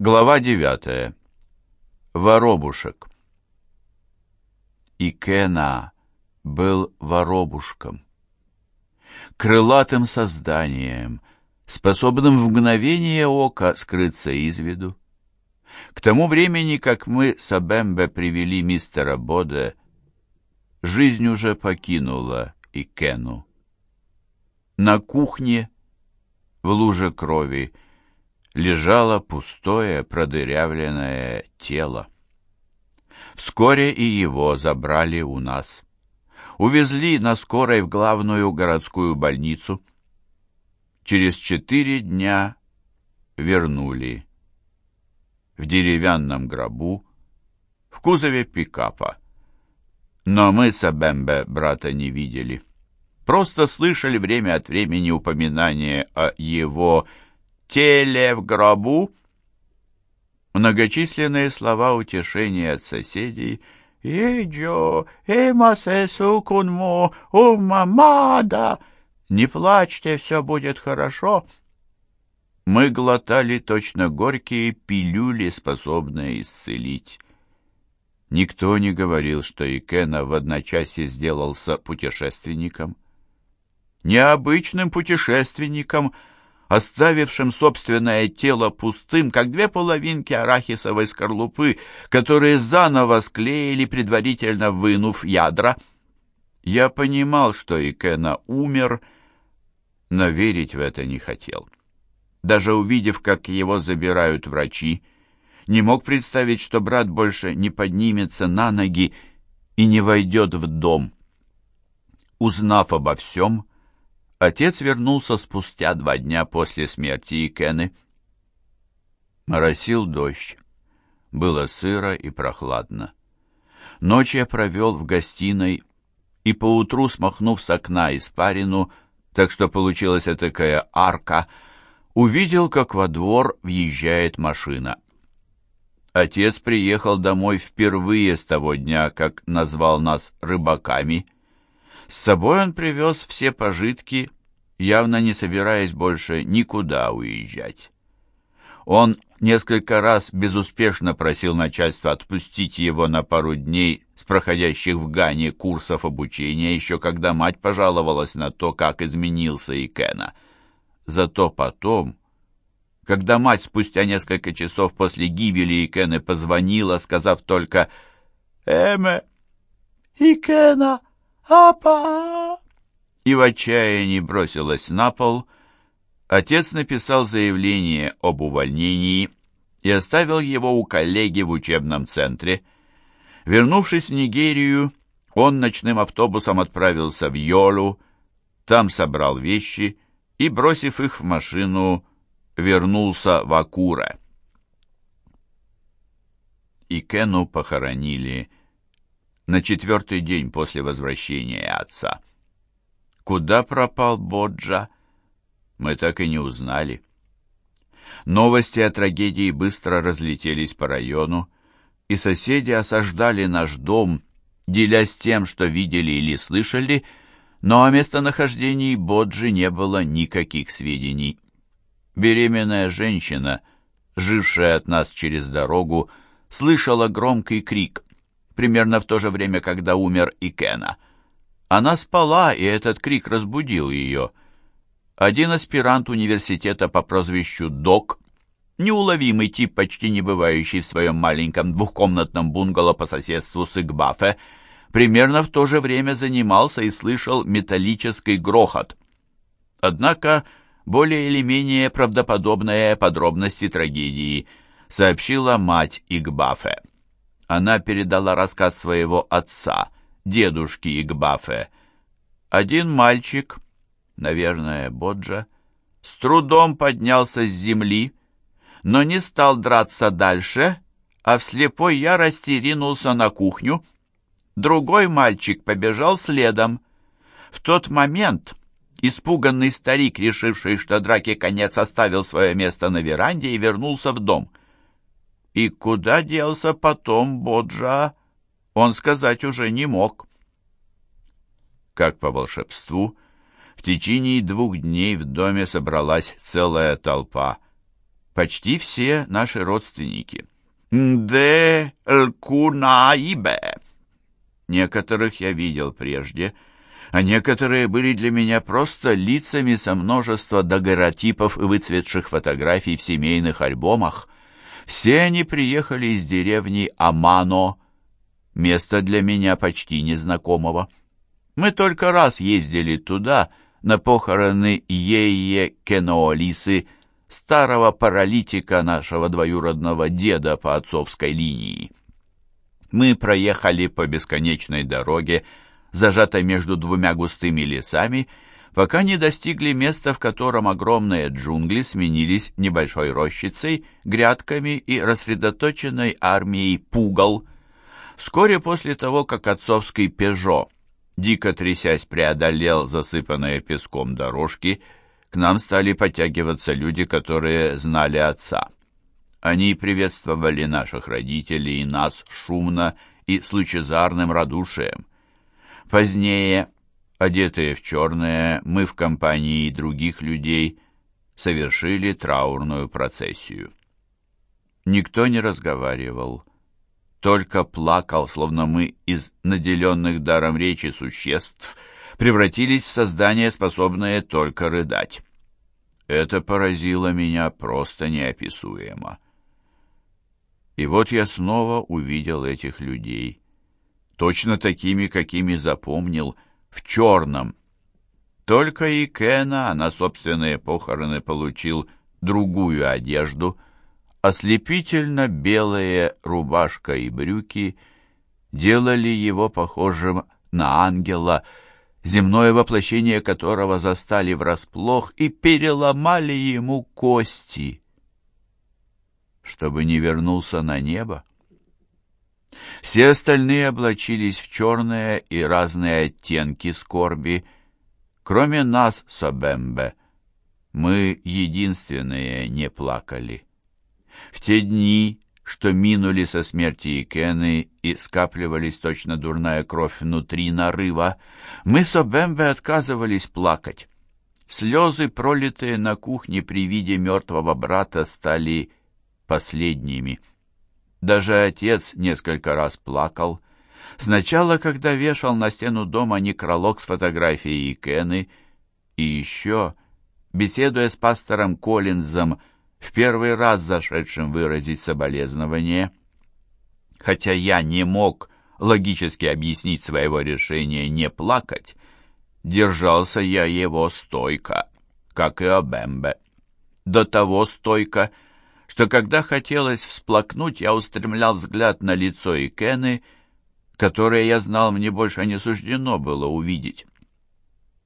Глава девятая. Воробушек. Икена был воробушком. Крылатым созданием, способным в мгновение ока скрыться из виду. К тому времени, как мы с Абембе привели мистера Боде, жизнь уже покинула Икену. На кухне, в луже крови, лежало пустое продырявленное тело. Вскоре и его забрали у нас. Увезли на скорой в главную городскую больницу. Через четыре дня вернули. В деревянном гробу, в кузове пикапа. Но мы с Абембе брата не видели. Просто слышали время от времени упоминание о его теле в гробу. Многочисленные слова утешения от соседей «Эджо, эмасе сукунмо, о мамада!» «Не плачьте, все будет хорошо!» Мы глотали точно горькие пилюли, способные исцелить. Никто не говорил, что Икена в одночасье сделался путешественником. Необычным путешественником — оставившим собственное тело пустым, как две половинки арахисовой скорлупы, которые заново склеили, предварительно вынув ядра. Я понимал, что Икена умер, но верить в это не хотел. Даже увидев, как его забирают врачи, не мог представить, что брат больше не поднимется на ноги и не войдет в дом. Узнав обо всем, Отец вернулся спустя два дня после смерти Икены. Моросил дождь. Было сыро и прохладно. Ночь я провел в гостиной и поутру, смахнув с окна испарину, так что получилась такая арка, увидел, как во двор въезжает машина. Отец приехал домой впервые с того дня, как назвал нас рыбаками. С собой он привез все пожитки, явно не собираясь больше никуда уезжать. Он несколько раз безуспешно просил начальство отпустить его на пару дней с проходящих в Гане курсов обучения, еще когда мать пожаловалась на то, как изменился Икена. Зато потом, когда мать спустя несколько часов после гибели Икены позвонила, сказав только «Эме, Икена!» «Апа!» и в отчаянии бросилась на пол, отец написал заявление об увольнении и оставил его у коллеги в учебном центре. Вернувшись в Нигерию, он ночным автобусом отправился в Йолу, там собрал вещи и, бросив их в машину, вернулся в Акуре. И Кену похоронили на четвертый день после возвращения отца. Куда пропал Боджа, мы так и не узнали. Новости о трагедии быстро разлетелись по району, и соседи осаждали наш дом, делясь тем, что видели или слышали, но о местонахождении Боджи не было никаких сведений. Беременная женщина, жившая от нас через дорогу, слышала громкий крик примерно в то же время, когда умер и Кена. Она спала, и этот крик разбудил ее. Один аспирант университета по прозвищу Док, неуловимый тип, почти не бывающий в своем маленьком двухкомнатном бунгало по соседству с Игбафе, примерно в то же время занимался и слышал металлический грохот. Однако более или менее правдоподобные подробности трагедии сообщила мать Игбафе она передала рассказ своего отца, дедушки Игбафе. Один мальчик, наверное, Боджа, с трудом поднялся с земли, но не стал драться дальше, а в слепой ярости ринулся на кухню. Другой мальчик побежал следом. В тот момент испуганный старик, решивший, что драке конец, оставил свое место на веранде и вернулся в дом — и куда делся потом Боджа, он сказать уже не мог. Как по волшебству, в течение двух дней в доме собралась целая толпа. почти все наши родственники. «Де Лкунаибе». Некоторых я видел прежде, а некоторые были для меня просто лицами со множества дагеротипов и выцветших фотографий в семейных альбомах. Все они приехали из деревни Амано, место для меня почти незнакомого. Мы только раз ездили туда, на похороны Ее Кеноолисы, старого паралитика нашего двоюродного деда по отцовской линии. Мы проехали по бесконечной дороге, зажатой между двумя густыми лесами, пока не достигли места, в котором огромные джунгли сменились небольшой рощицей, грядками и рассредоточенной армией пугал. Вскоре после того, как отцовский «Пежо», дико трясясь, преодолел засыпанные песком дорожки, к нам стали подтягиваться люди, которые знали отца. Они приветствовали наших родителей и нас шумно и с лучезарным радушием. Позднее, одетые в черное, мы в компании других людей совершили траурную процессию. Никто не разговаривал, только плакал, словно мы из наделенных даром речи существ – превратились в создание, способное только рыдать. Это поразило меня просто неописуемо. И вот я снова увидел этих людей, точно такими, какими запомнил, в черном. Только и Кена на собственные похороны получил другую одежду, ослепительно белые рубашка и брюки делали его похожим на ангела, земное воплощение которого застали врасплох и переломали ему кости, чтобы не вернулся на небо. Все остальные облачились в черные и разные оттенки скорби, кроме нас с Обембе. Мы единственные не плакали. В те дни что минули со смерти Икены и скапливались точно дурная кровь внутри нарыва, мы с отказывались плакать. Слезы, пролитые на кухне при виде мертвого брата, стали последними. Даже отец несколько раз плакал. Сначала, когда вешал на стену дома некролог с фотографией Икены, и еще, беседуя с пастором Коллинзом, в первый раз зашедшим выразить соболезнование. Хотя я не мог логически объяснить своего решения не плакать, держался я его стойко, как и Обембе. До того стойко, что когда хотелось всплакнуть, я устремлял взгляд на лицо Икены, которое я знал мне больше не суждено было увидеть.